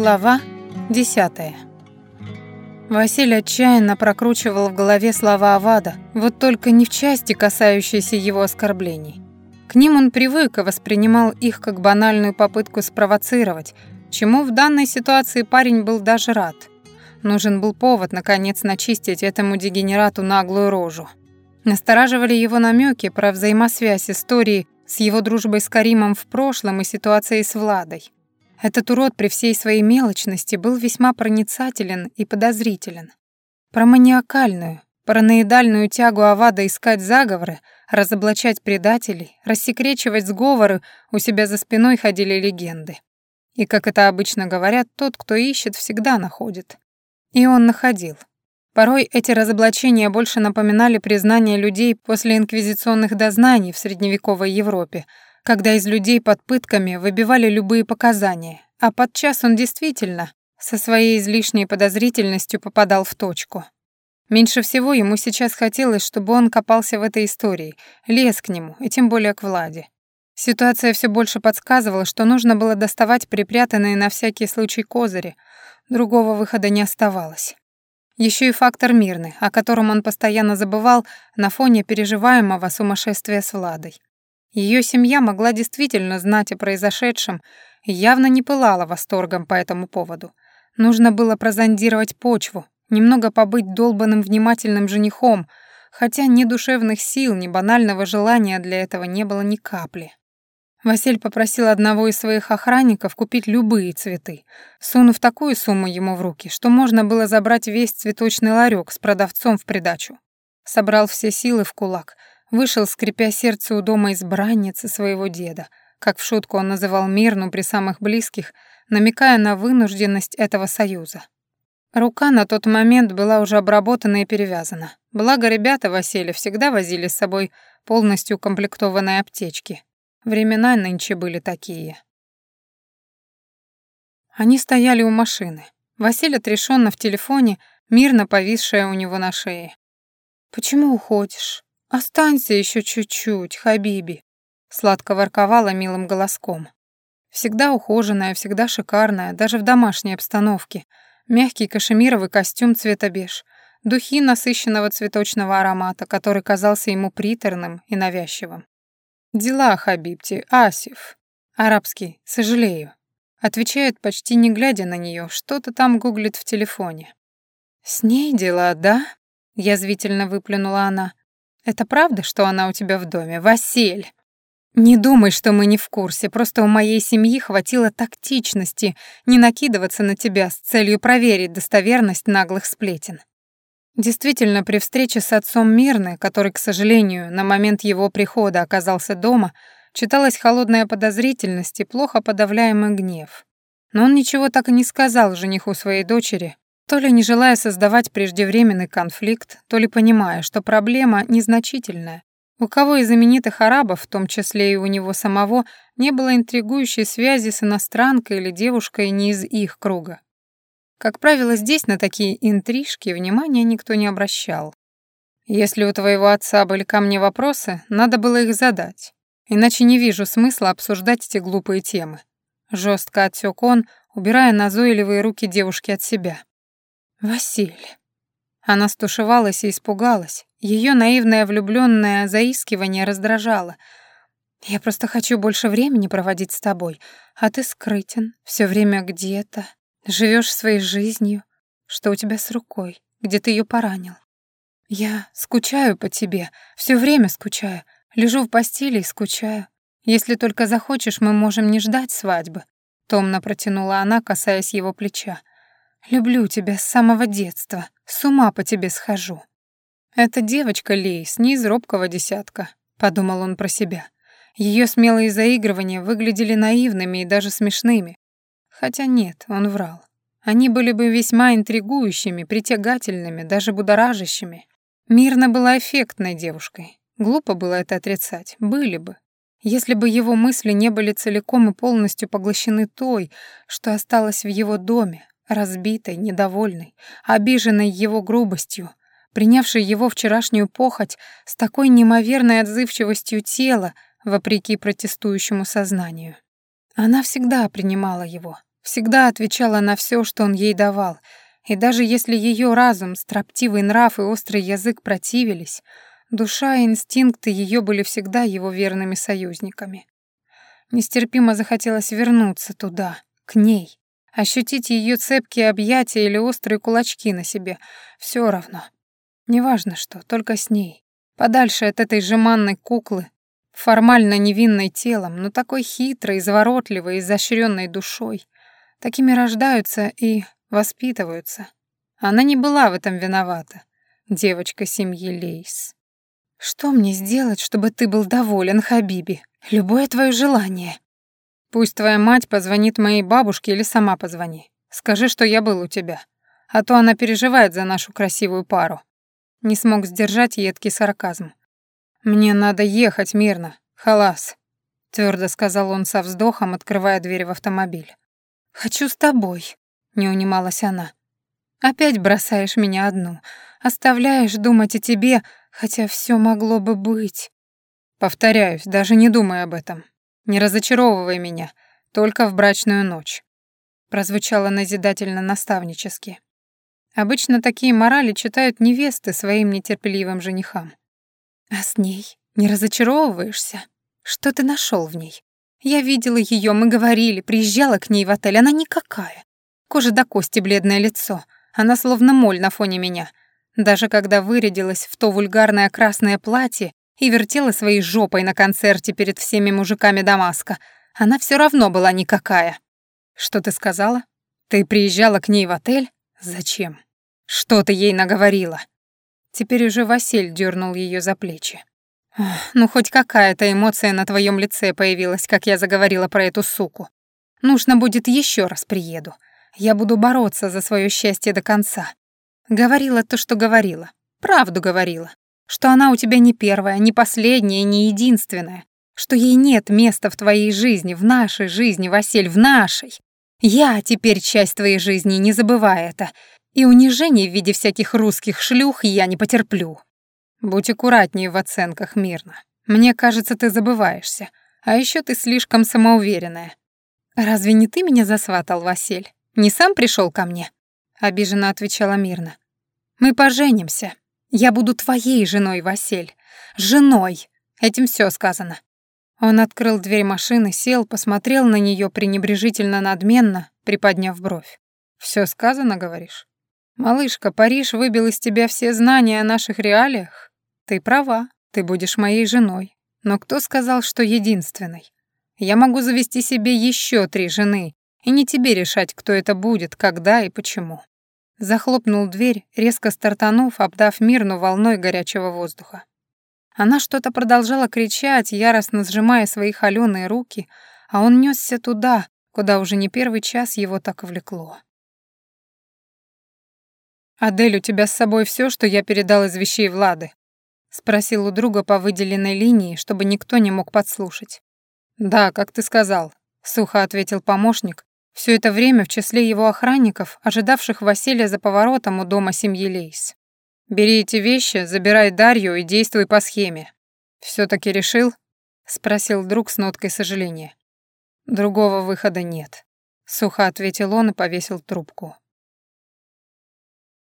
Глава 10. Василий отчаянно прокручивал в голове слова Авада, вот только не в части, касающейся его оскорблений. К ним он привык и воспринимал их как банальную попытку спровоцировать, чему в данной ситуации парень был даже рад. Нужен был повод, наконец, начистить этому дегенерату наглую рожу. Настораживали его намеки про взаимосвязь истории с его дружбой с Каримом в прошлом и ситуацией с Владой. Этот урод при всей своей мелочности был весьма проницателен и подозрителен. Про маниакальную, параноидальную тягу Авада искать заговоры, разоблачать предателей, рассекречивать сговоры у себя за спиной ходили легенды. И, как это обычно говорят, тот, кто ищет, всегда находит. И он находил. Порой эти разоблачения больше напоминали признание людей после инквизиционных дознаний в средневековой Европе — когда из людей под пытками выбивали любые показания, а подчас он действительно со своей излишней подозрительностью попадал в точку. Меньше всего ему сейчас хотелось, чтобы он копался в этой истории, лез к нему, и тем более к Владе. Ситуация все больше подсказывала, что нужно было доставать припрятанные на всякий случай козыри, другого выхода не оставалось. Еще и фактор мирный, о котором он постоянно забывал на фоне переживаемого сумасшествия с Владой. Ее семья могла действительно знать о произошедшем и явно не пылала восторгом по этому поводу. Нужно было прозондировать почву, немного побыть долбанным внимательным женихом, хотя ни душевных сил, ни банального желания для этого не было ни капли. Василь попросил одного из своих охранников купить любые цветы, сунув такую сумму ему в руки, что можно было забрать весь цветочный ларек с продавцом в придачу. Собрал все силы в кулак — Вышел, скрипя сердце у дома избранницы своего деда, как в шутку он называл Мирну при самых близких, намекая на вынужденность этого союза. Рука на тот момент была уже обработана и перевязана. Благо ребята Василия всегда возили с собой полностью укомплектованные аптечки. Времена нынче были такие. Они стояли у машины. Василий отрешенно в телефоне, мирно повисшая у него на шее. «Почему уходишь?» «Останься еще чуть-чуть, Хабиби», — сладко ворковала милым голоском. Всегда ухоженная, всегда шикарная, даже в домашней обстановке. Мягкий кашемировый костюм цвета беж, духи насыщенного цветочного аромата, который казался ему приторным и навязчивым. «Дела, Хабибти, Асиф». Арабский, сожалею. Отвечает, почти не глядя на нее, что-то там гуглит в телефоне. «С ней дела, да?» — язвительно выплюнула она. Это правда, что она у тебя в доме, Василь? Не думай, что мы не в курсе, просто у моей семьи хватило тактичности не накидываться на тебя с целью проверить достоверность наглых сплетен. Действительно, при встрече с отцом Мирны, который, к сожалению, на момент его прихода оказался дома, читалась холодная подозрительность и плохо подавляемый гнев. Но он ничего так и не сказал жениху своей дочери, то ли не желая создавать преждевременный конфликт, то ли понимая, что проблема незначительная. У кого из знаменитых арабов, в том числе и у него самого, не было интригующей связи с иностранкой или девушкой не из их круга. Как правило, здесь на такие интрижки внимания никто не обращал. Если у твоего отца были ко мне вопросы, надо было их задать. Иначе не вижу смысла обсуждать эти глупые темы. Жестко отсек он, убирая назойливые руки девушки от себя. Василь. Она стушевалась и испугалась. Ее наивное влюбленное заискивание раздражало. Я просто хочу больше времени проводить с тобой, а ты скрытен, все время где-то, живешь своей жизнью. Что у тебя с рукой? Где ты ее поранил? Я скучаю по тебе, все время скучаю. Лежу в постели и скучаю. Если только захочешь, мы можем не ждать свадьбы. Томно протянула она, касаясь его плеча. Люблю тебя с самого детства, с ума по тебе схожу». «Это девочка Лейс, не из робкого десятка», — подумал он про себя. Ее смелые заигрывания выглядели наивными и даже смешными. Хотя нет, он врал. Они были бы весьма интригующими, притягательными, даже будоражащими. Мирна была эффектной девушкой. Глупо было это отрицать. Были бы. Если бы его мысли не были целиком и полностью поглощены той, что осталось в его доме, разбитой, недовольной, обиженной его грубостью, принявшей его вчерашнюю похоть с такой неимоверной отзывчивостью тела, вопреки протестующему сознанию. Она всегда принимала его, Всегда отвечала на все, что он ей давал. И даже если ее разум, строптивый нрав и острый язык противились, душа и инстинкты ее были всегда его верными союзниками. Нестерпимо захотелось вернуться туда, к ней, ощутить ее цепкие объятия или острые кулачки на себе. Все равно. Неважно что, только с ней. Подальше от этой жеманной куклы, формально невинной телом, но такой хитрой, изворотливой, изощренной душой. Такими рождаются и воспитываются. Она не была в этом виновата, девочка семьи Лейс. «Что мне сделать, чтобы ты был доволен, Хабиби? Любое твое желание». «Пусть твоя мать позвонит моей бабушке или сама позвони. Скажи, что я был у тебя. А то она переживает за нашу красивую пару». Не смог сдержать едкий сарказм. «Мне надо ехать мирно, халас», — твердо сказал он со вздохом, открывая дверь в автомобиль. «Хочу с тобой», — не унималась она. «Опять бросаешь меня одну, оставляешь думать о тебе, хотя все могло бы быть». «Повторяюсь, даже не думай об этом. Не разочаровывай меня, только в брачную ночь», — прозвучало назидательно-наставнически. Обычно такие морали читают невесты своим нетерпеливым женихам. А с ней не разочаровываешься? Что ты нашел в ней? Я видела ее, мы говорили, приезжала к ней в отель, она никакая. Кожа до кости, бледное лицо. Она словно моль на фоне меня. Даже когда вырядилась в то вульгарное красное платье и вертела своей жопой на концерте перед всеми мужиками Дамаска, она все равно была никакая. Что ты сказала? Ты приезжала к ней в отель? Зачем? Что ты ей наговорила? Теперь уже Василь дернул ее за плечи. «Ну, хоть какая-то эмоция на твоем лице появилась, как я заговорила про эту суку. Нужно будет еще раз приеду. Я буду бороться за свое счастье до конца. Говорила то, что говорила. Правду говорила. Что она у тебя не первая, не последняя, не единственная. Что ей нет места в твоей жизни, в нашей жизни, Василь, в нашей. Я теперь часть твоей жизни, не забывай это. И унижений в виде всяких русских шлюх я не потерплю. Будь аккуратнее в оценках, мирно. Мне кажется, ты забываешься. А еще ты слишком самоуверенная. Разве не ты меня засватал, Василь? Не сам пришел ко мне? Обиженно отвечала мирно. Мы поженимся. Я буду твоей женой, Василь. Женой. Этим все сказано. Он открыл дверь машины, сел, посмотрел на нее пренебрежительно надменно, приподняв бровь. Все сказано, говоришь? «Малышка, Париж выбил из тебя все знания о наших реалиях? Ты права, ты будешь моей женой. Но кто сказал, что единственной? Я могу завести себе еще три жены, и не тебе решать, кто это будет, когда и почему». Захлопнул дверь, резко стартанув, обдав мирну волной горячего воздуха. Она что-то продолжала кричать, яростно сжимая свои холёные руки, а он нёсся туда, куда уже не первый час его так влекло. «Адель, у тебя с собой все, что я передал из вещей Влады?» — спросил у друга по выделенной линии, чтобы никто не мог подслушать. «Да, как ты сказал», — сухо ответил помощник, все это время в числе его охранников, ожидавших Василия за поворотом у дома семьи Лейс. «Бери эти вещи, забирай Дарью и действуй по схеме». все таки решил?» — спросил друг с ноткой сожаления. «Другого выхода нет», — сухо ответил он и повесил трубку.